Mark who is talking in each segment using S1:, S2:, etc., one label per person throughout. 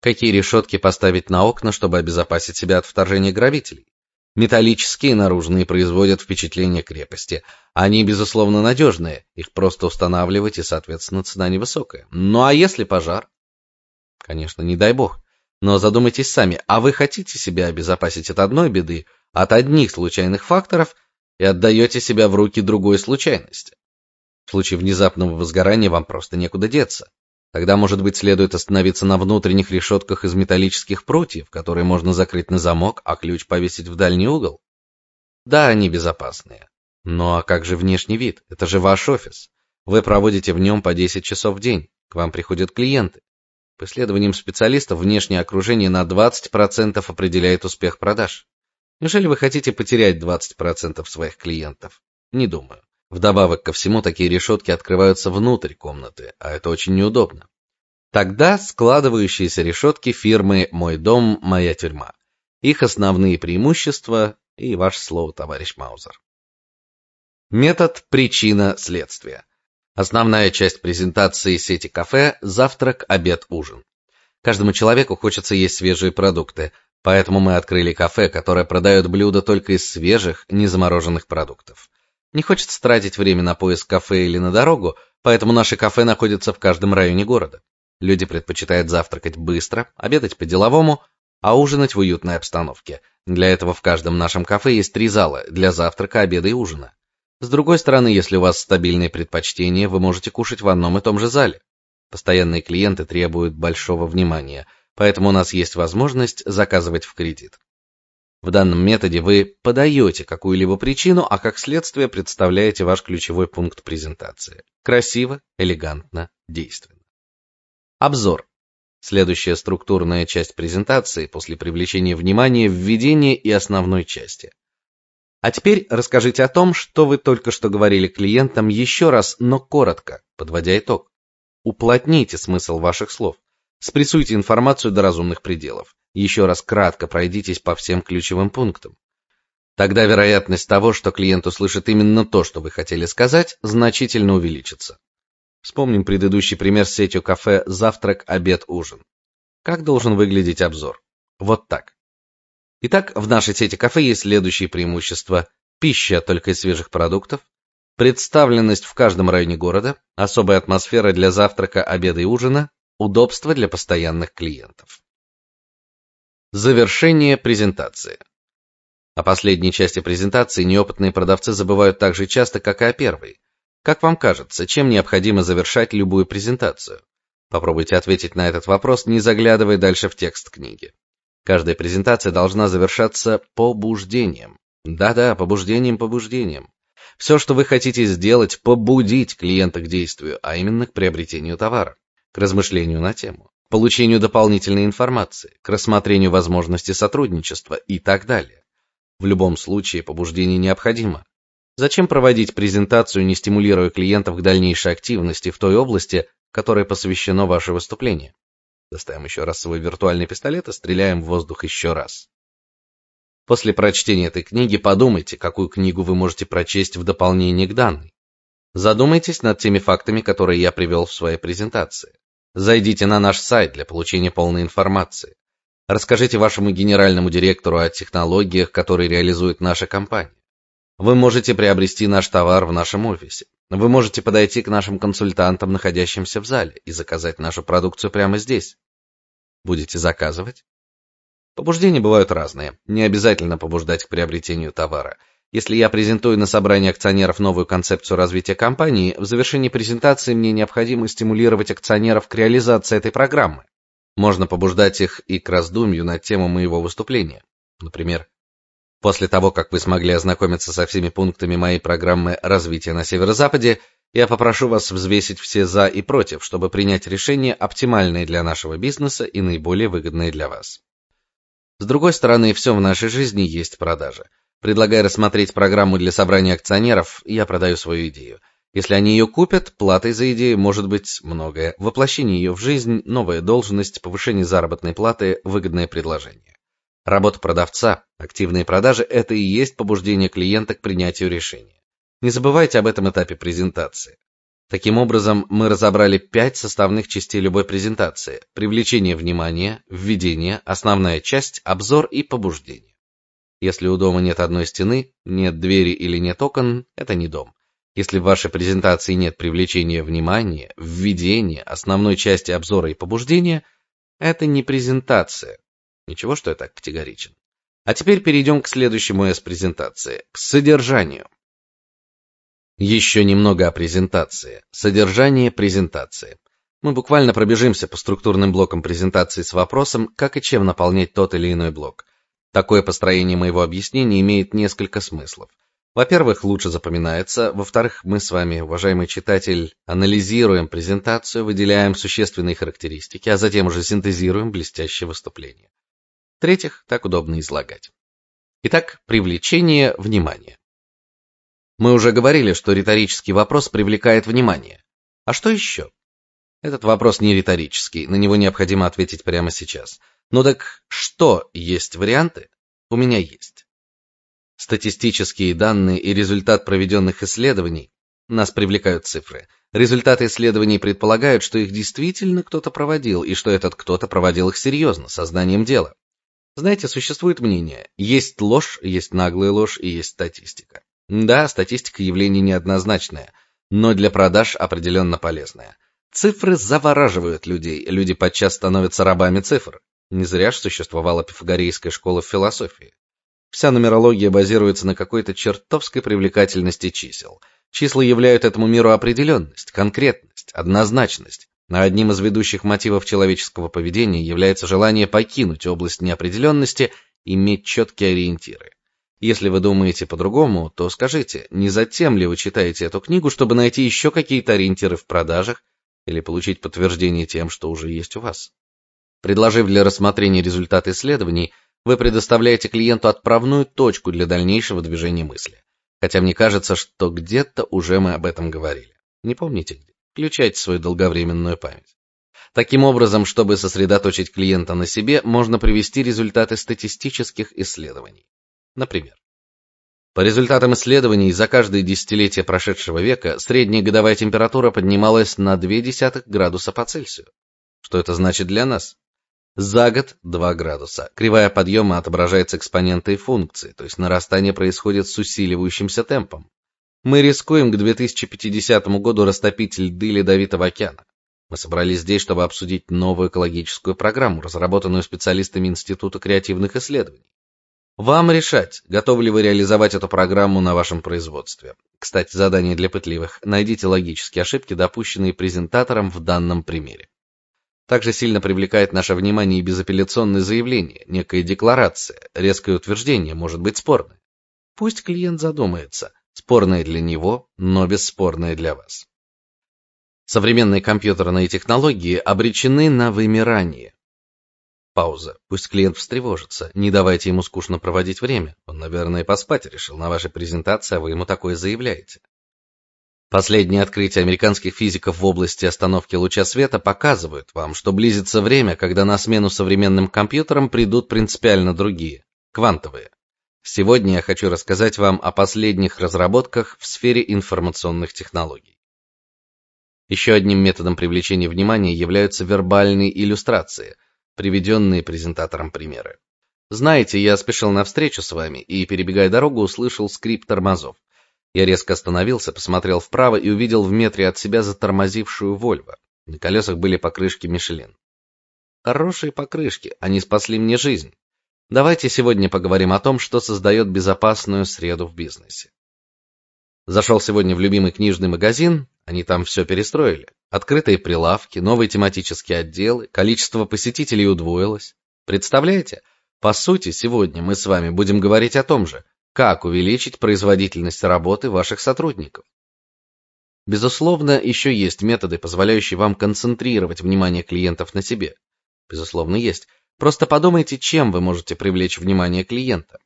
S1: Какие решетки поставить на окна, чтобы обезопасить себя от вторжения грабителей? Металлические наружные производят впечатление крепости. Они, безусловно, надежные. Их просто устанавливать и, соответственно, цена невысокая. Ну а если пожар? Конечно, не дай бог. Но задумайтесь сами, а вы хотите себя обезопасить от одной беды, от одних случайных факторов и отдаете себя в руки другой случайности? В случае внезапного возгорания вам просто некуда деться. Тогда, может быть, следует остановиться на внутренних решетках из металлических прутьев, которые можно закрыть на замок, а ключ повесить в дальний угол. Да, они безопасные. Но а как же внешний вид? Это же ваш офис. Вы проводите в нем по 10 часов в день. К вам приходят клиенты. По исследованиям специалистов, внешнее окружение на 20% определяет успех продаж. Неужели вы хотите потерять 20% своих клиентов? Не думаю. Вдобавок ко всему, такие решетки открываются внутрь комнаты, а это очень неудобно. Тогда складывающиеся решетки фирмы Мой дом, моя тюрьма. Их основные преимущества и ваше слово, товарищ Маузер. Метод причина-следствие. Основная часть презентации сети кафе завтрак, обед, ужин. Каждому человеку хочется есть свежие продукты, поэтому мы открыли кафе, которое продает блюда только из свежих, незамороженных продуктов. Не хочется тратить время на поиск кафе или на дорогу, поэтому наши кафе находятся в каждом районе города. Люди предпочитают завтракать быстро, обедать по-деловому, а ужинать в уютной обстановке. Для этого в каждом нашем кафе есть три зала для завтрака, обеда и ужина. С другой стороны, если у вас стабильные предпочтения, вы можете кушать в одном и том же зале. Постоянные клиенты требуют большого внимания, поэтому у нас есть возможность заказывать в кредит. В данном методе вы подаете какую-либо причину, а как следствие представляете ваш ключевой пункт презентации. Красиво, элегантно, действенно. Обзор. Следующая структурная часть презентации после привлечения внимания, введения и основной части. А теперь расскажите о том, что вы только что говорили клиентам еще раз, но коротко, подводя итог. Уплотните смысл ваших слов. Спрессуйте информацию до разумных пределов. Еще раз кратко пройдитесь по всем ключевым пунктам. Тогда вероятность того, что клиент услышит именно то, что вы хотели сказать, значительно увеличится. Вспомним предыдущий пример с сетью кафе «Завтрак, обед, ужин». Как должен выглядеть обзор? Вот так. Итак, в нашей сети кафе есть следующие преимущества: пища только из свежих продуктов, представленность в каждом районе города, особая атмосфера для завтрака, обеда и ужина, удобство для постоянных клиентов. Завершение презентации. О последней части презентации неопытные продавцы забывают так же часто, как и о первой. Как вам кажется, чем необходимо завершать любую презентацию? Попробуйте ответить на этот вопрос, не заглядывая дальше в текст книги. Каждая презентация должна завершаться побуждением. Да-да, побуждением, побуждением. Все, что вы хотите сделать, побудить клиента к действию, а именно к приобретению товара, к размышлению на тему получению дополнительной информации, к рассмотрению возможности сотрудничества и так далее. В любом случае побуждение необходимо. Зачем проводить презентацию, не стимулируя клиентов к дальнейшей активности в той области, которой посвящено ваше выступление? Достаем еще раз свой виртуальный пистолет и стреляем в воздух еще раз. После прочтения этой книги подумайте, какую книгу вы можете прочесть в дополнение к данной. Задумайтесь над теми фактами, которые я привел в своей презентации. Зайдите на наш сайт для получения полной информации. Расскажите вашему генеральному директору о технологиях, которые реализует наша компания. Вы можете приобрести наш товар в нашем офисе. Вы можете подойти к нашим консультантам, находящимся в зале, и заказать нашу продукцию прямо здесь. Будете заказывать? Побуждения бывают разные. Не обязательно побуждать к приобретению товара. Если я презентую на собрании акционеров новую концепцию развития компании, в завершении презентации мне необходимо стимулировать акционеров к реализации этой программы. Можно побуждать их и к раздумью над тему моего выступления. Например, после того, как вы смогли ознакомиться со всеми пунктами моей программы развития на северо-западе, я попрошу вас взвесить все за и против, чтобы принять решение оптимальное для нашего бизнеса и наиболее выгодное для вас. С другой стороны, все в нашей жизни есть продажа. Предлагая рассмотреть программу для собрания акционеров, я продаю свою идею. Если они ее купят, платой за идею может быть многое: воплощение ее в жизнь, новая должность, повышение заработной платы, выгодное предложение. Работа продавца, активные продажи это и есть побуждение клиента к принятию решения. Не забывайте об этом этапе презентации. Таким образом, мы разобрали пять составных частей любой презентации: привлечение внимания, введение, основная часть, обзор и побуждение. Если у дома нет одной стены, нет двери или нет окон, это не дом. Если в вашей презентации нет привлечения внимания, введения, основной части обзора и побуждения, это не презентация. Ничего, что я так категоричен. А теперь перейдем к следующему из презентации, к содержанию. Еще немного о презентации. Содержание презентации. Мы буквально пробежимся по структурным блокам презентации с вопросом, как и чем наполнять тот или иной блок. Такое построение моего объяснения имеет несколько смыслов. Во-первых, лучше запоминается, во-вторых, мы с вами, уважаемый читатель, анализируем презентацию, выделяем существенные характеристики, а затем уже синтезируем блестящее выступление. В-третьих, так удобно излагать. Итак, привлечение внимания. Мы уже говорили, что риторический вопрос привлекает внимание. А что еще? Этот вопрос не риторический, на него необходимо ответить прямо сейчас. Ну так что есть варианты? У меня есть. Статистические данные и результат проведенных исследований нас привлекают цифры. Результаты исследований предполагают, что их действительно кто-то проводил, и что этот кто-то проводил их серьезно, сознанием дела. Знаете, существует мнение: есть ложь, есть наглая ложь и есть статистика. Да, статистика явление неоднозначное, но для продаж определенно полезное. Цифры завораживают людей, люди подчас становятся рабами цифр. Не зря же существовала пифагорейская школа в философии. Вся нумерология базируется на какой-то чертовской привлекательности чисел. Числа являют этому миру определенность, конкретность, однозначность. А одним из ведущих мотивов человеческого поведения является желание покинуть область неопределенности, иметь четкие ориентиры. Если вы думаете по-другому, то скажите, не затем ли вы читаете эту книгу, чтобы найти еще какие-то ориентиры в продажах или получить подтверждение тем, что уже есть у вас? Предложив для рассмотрения результаты исследований, вы предоставляете клиенту отправную точку для дальнейшего движения мысли. Хотя мне кажется, что где-то уже мы об этом говорили. Не помните где? Включайте свою долговременную память. Таким образом, чтобы сосредоточить клиента на себе, можно привести результаты статистических исследований. Например, по результатам исследований за каждое десятилетие прошедшего века средняя годовая температура поднималась на 0,2 градуса по Цельсию. Что это значит для нас? За год 2 градуса. Кривая подъема отображается экспонентой функции, то есть нарастание происходит с усиливающимся темпом. Мы рискуем к 2050 году растопить льды ледовитого океана. Мы собрались здесь, чтобы обсудить новую экологическую программу, разработанную специалистами Института креативных исследований. Вам решать, готовы ли вы реализовать эту программу на вашем производстве. Кстати, задание для пытливых: найдите логические ошибки, допущенные презентатором в данном примере. Также сильно привлекает наше внимание и безапелляционное заявление, некая декларация, резкое утверждение, может быть спорное. Пусть клиент задумается, спорное для него, но бесспорное для вас. Современные компьютерные технологии обречены на вымирание. Пауза. Пусть клиент встревожится. Не давайте ему скучно проводить время. Он, наверное, поспать решил на вашей презентации, а вы ему такое заявляете. Последние открытия американских физиков в области остановки луча света показывают вам, что близится время, когда на смену современным компьютерам придут принципиально другие квантовые. Сегодня я хочу рассказать вам о последних разработках в сфере информационных технологий. Еще одним методом привлечения внимания являются вербальные иллюстрации, приведенные презентатором примеры. Знаете, я спешил на встречу с вами и, перебегая дорогу, услышал скрип тормозов. Я резко остановился, посмотрел вправо и увидел в метре от себя затормозившую Вольво. На колесах были покрышки Мишелин. Хорошие покрышки, они спасли мне жизнь. Давайте сегодня поговорим о том, что создает безопасную среду в бизнесе. Зашел сегодня в любимый книжный магазин, они там все перестроили. Открытые прилавки, новые тематические отделы, количество посетителей удвоилось. Представляете? По сути, сегодня мы с вами будем говорить о том же, как увеличить производительность работы ваших сотрудников. Безусловно, еще есть методы, позволяющие вам концентрировать внимание клиентов на себе. Безусловно, есть. Просто подумайте, чем вы можете привлечь внимание клиента.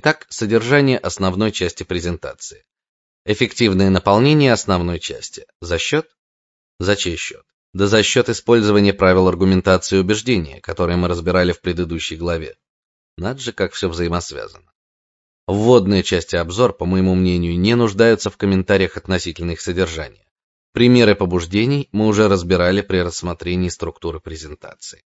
S1: Итак, содержание основной части презентации. Эффективное наполнение основной части. За счет? За чей счет? Да за счет использования правил аргументации и убеждения, которые мы разбирали в предыдущей главе. Надо же, как все взаимосвязано. Вводные части обзор, по моему мнению, не нуждаются в комментариях относительно их содержания. Примеры побуждений мы уже разбирали при рассмотрении структуры презентации.